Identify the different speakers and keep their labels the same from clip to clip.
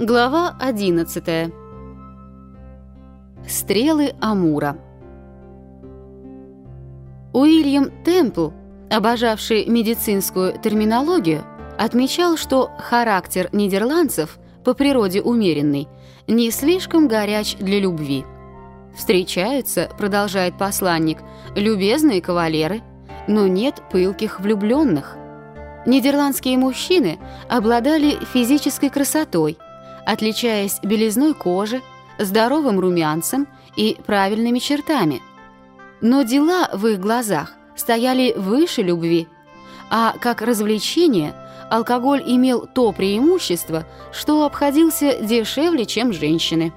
Speaker 1: Глава 11. Стрелы Амура. Уильям Темпл, обожавший медицинскую терминологию, отмечал, что характер нидерландцев по природе умеренный, не слишком горяч для любви. Встречаются, продолжает посланник, любезные кавалеры, но нет пылких влюбленных. Нидерландские мужчины обладали физической красотой – отличаясь белизной кожи, здоровым румянцем и правильными чертами. Но дела в их глазах стояли выше любви, а как развлечение алкоголь имел то преимущество, что обходился дешевле, чем женщины.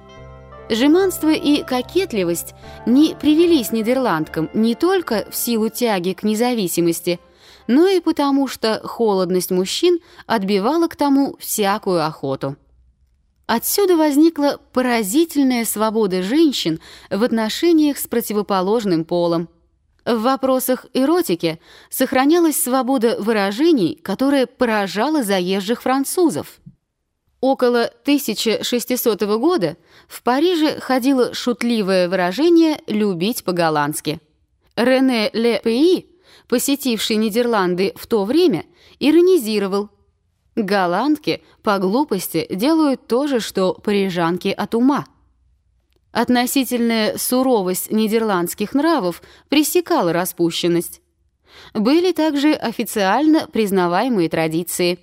Speaker 1: Жеманство и кокетливость не привелись нидерландкам не только в силу тяги к независимости, но и потому, что холодность мужчин отбивала к тому всякую охоту. Отсюда возникла поразительная свобода женщин в отношениях с противоположным полом. В вопросах эротики сохранялась свобода выражений, которая поражала заезжих французов. Около 1600 года в Париже ходило шутливое выражение «любить по-голландски». Рене Ле Пеи, посетивший Нидерланды в то время, иронизировал – Голландки по глупости делают то же, что парижанки от ума. Относительная суровость нидерландских нравов пресекала распущенность. Были также официально признаваемые традиции.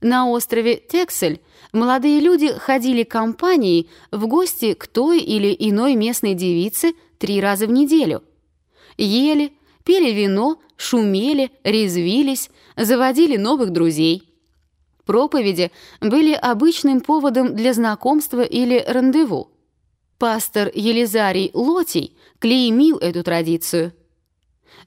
Speaker 1: На острове Тексель молодые люди ходили компанией в гости к той или иной местной девице три раза в неделю. Ели, пили вино, шумели, резвились, заводили новых друзей – Проповеди были обычным поводом для знакомства или рандеву. Пастор Елизарий Лотий клеймил эту традицию.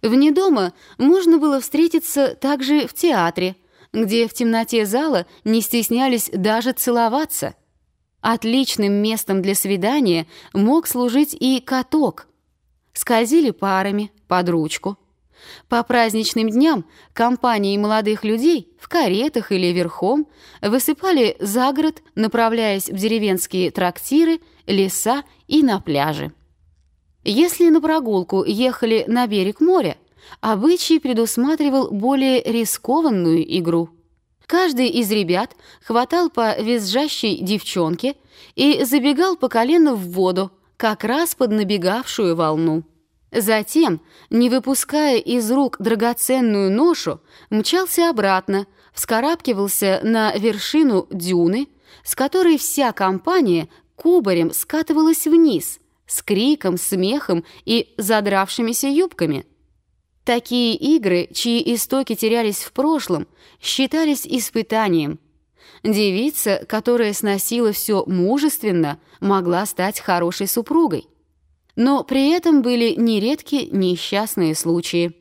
Speaker 1: Вне дома можно было встретиться также в театре, где в темноте зала не стеснялись даже целоваться. Отличным местом для свидания мог служить и каток. Скользили парами, под ручку – по праздничным дням компании молодых людей в каретах или верхом высыпали за город, направляясь в деревенские трактиры, леса и на пляжи. Если на прогулку ехали на берег моря, обычай предусматривал более рискованную игру. Каждый из ребят хватал по визжащей девчонке и забегал по колено в воду, как раз под набегавшую волну. Затем, не выпуская из рук драгоценную ношу, мчался обратно, вскарабкивался на вершину дюны, с которой вся компания кубарем скатывалась вниз, с криком, смехом и задравшимися юбками. Такие игры, чьи истоки терялись в прошлом, считались испытанием. Девица, которая сносила все мужественно, могла стать хорошей супругой. Но при этом были нередки несчастные случаи.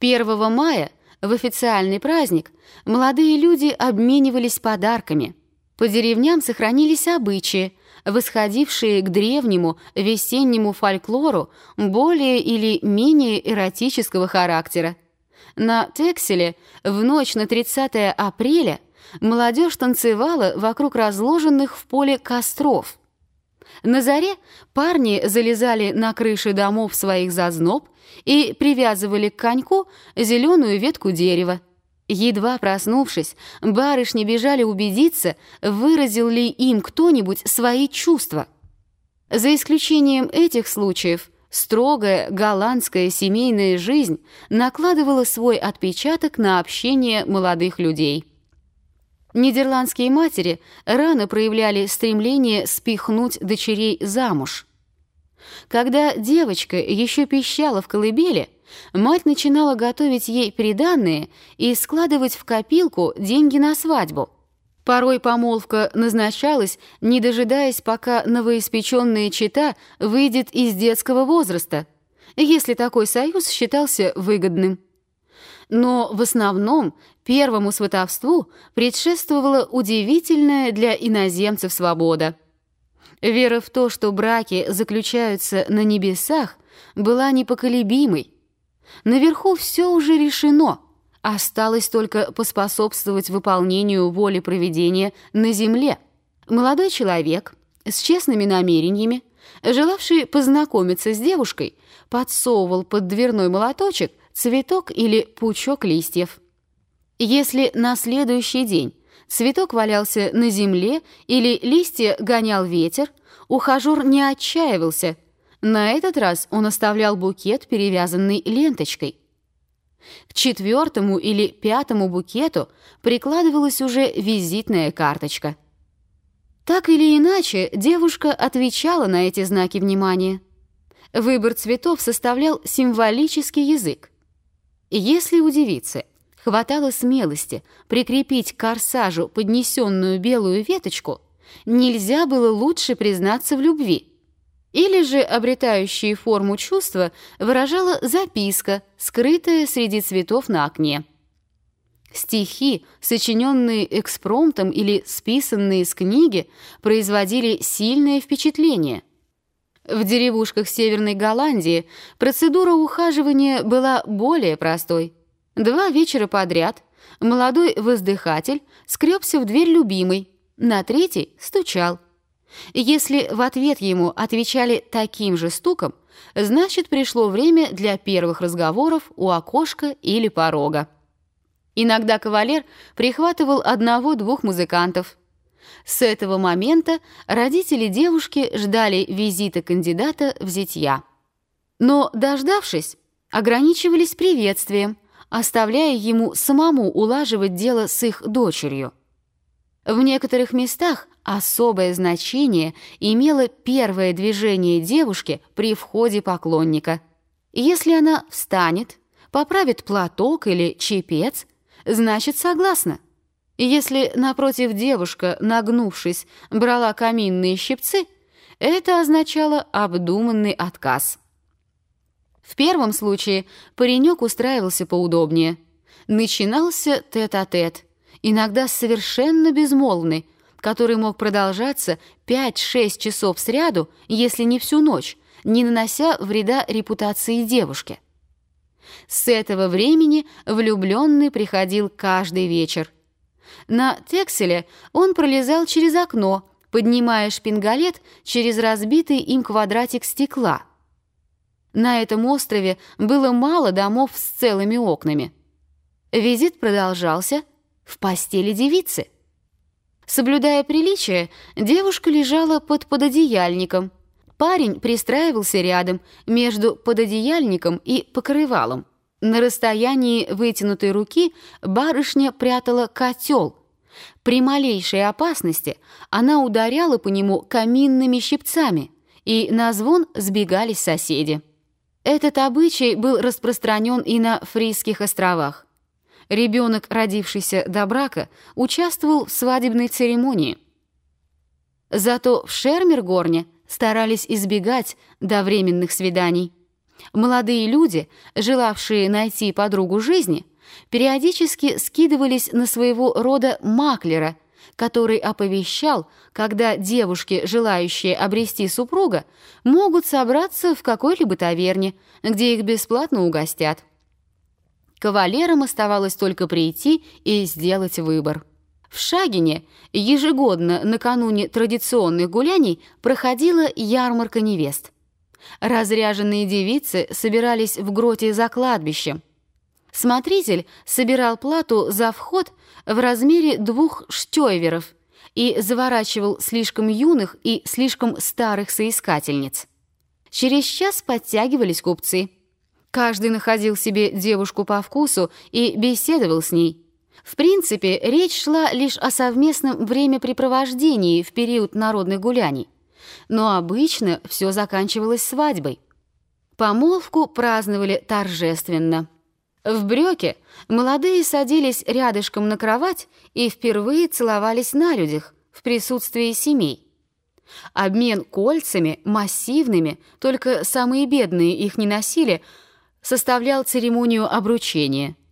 Speaker 1: 1 мая, в официальный праздник, молодые люди обменивались подарками. По деревням сохранились обычаи, восходившие к древнему весеннему фольклору более или менее эротического характера. На Текселе в ночь на 30 апреля молодежь танцевала вокруг разложенных в поле костров – на заре парни залезали на крыши домов своих зазноб и привязывали к коньку зеленую ветку дерева. Едва проснувшись, барышни бежали убедиться, выразил ли им кто-нибудь свои чувства. За исключением этих случаев, строгая голландская семейная жизнь накладывала свой отпечаток на общение молодых людей. Нидерландские матери рано проявляли стремление спихнуть дочерей замуж. Когда девочка еще пищала в колыбели, мать начинала готовить ей приданные и складывать в копилку деньги на свадьбу. Порой помолвка назначалась, не дожидаясь, пока новоиспеченная чита выйдет из детского возраста, если такой союз считался выгодным. Но в основном первому сватовству предшествовала удивительная для иноземцев свобода. Вера в то, что браки заключаются на небесах, была непоколебимой. Наверху все уже решено, осталось только поспособствовать выполнению воли проведения на земле. Молодой человек с честными намерениями, желавший познакомиться с девушкой, подсовывал под дверной молоточек цветок или пучок листьев. Если на следующий день цветок валялся на земле или листья гонял ветер, ухажер не отчаивался. На этот раз он оставлял букет, перевязанный ленточкой. К четвертому или пятому букету прикладывалась уже визитная карточка. Так или иначе, девушка отвечала на эти знаки внимания. Выбор цветов составлял символический язык. Если у девицы хватало смелости прикрепить к корсажу поднесенную белую веточку, нельзя было лучше признаться в любви. Или же обретающие форму чувства выражала записка, скрытая среди цветов на окне. Стихи, сочиненные экспромтом или списанные из книги, производили сильное впечатление. В деревушках Северной Голландии процедура ухаживания была более простой. Два вечера подряд молодой воздыхатель скребся в дверь любимой, на третий стучал. Если в ответ ему отвечали таким же стуком, значит, пришло время для первых разговоров у окошка или порога. Иногда кавалер прихватывал одного-двух музыкантов. С этого момента родители девушки ждали визита кандидата в зятья. Но, дождавшись, ограничивались приветствием, оставляя ему самому улаживать дело с их дочерью. В некоторых местах особое значение имело первое движение девушки при входе поклонника. Если она встанет, поправит платок или чепец, значит, согласна. Если напротив девушка, нагнувшись, брала каминные щипцы, это означало обдуманный отказ. В первом случае паренек устраивался поудобнее. Начинался тет-а-тет, -тет, иногда совершенно безмолвный, который мог продолжаться 5-6 часов сряду, если не всю ночь, не нанося вреда репутации девушки. С этого времени влюбленный приходил каждый вечер. На Текселе он пролезал через окно, поднимая шпингалет через разбитый им квадратик стекла. На этом острове было мало домов с целыми окнами. Визит продолжался в постели девицы. Соблюдая приличие, девушка лежала под пододеяльником – Парень пристраивался рядом, между пододеяльником и покрывалом. На расстоянии вытянутой руки барышня прятала котел. При малейшей опасности она ударяла по нему каминными щипцами, и на звон сбегались соседи. Этот обычай был распространен и на Фрисских островах. Ребенок, родившийся до брака, участвовал в свадебной церемонии. Зато в Шермергорне – старались избегать довременных свиданий. Молодые люди, желавшие найти подругу жизни, периодически скидывались на своего рода маклера, который оповещал, когда девушки, желающие обрести супруга, могут собраться в какой-либо таверне, где их бесплатно угостят. Кавалерам оставалось только прийти и сделать выбор. В Шагине ежегодно накануне традиционных гуляний проходила ярмарка невест. Разряженные девицы собирались в гроте за кладбищем. Смотритель собирал плату за вход в размере двух штёйверов и заворачивал слишком юных и слишком старых соискательниц. Через час подтягивались купцы. Каждый находил себе девушку по вкусу и беседовал с ней – в принципе, речь шла лишь о совместном времяпрепровождении в период народных гуляний. Но обычно все заканчивалось свадьбой. Помолвку праздновали торжественно. В брёке молодые садились рядышком на кровать и впервые целовались на людях в присутствии семей. Обмен кольцами, массивными, только самые бедные их не носили, составлял церемонию обручения –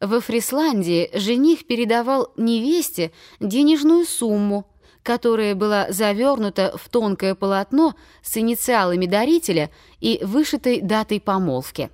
Speaker 1: во Фрисландии жених передавал невесте денежную сумму, которая была завернута в тонкое полотно с инициалами дарителя и вышитой датой помолвки.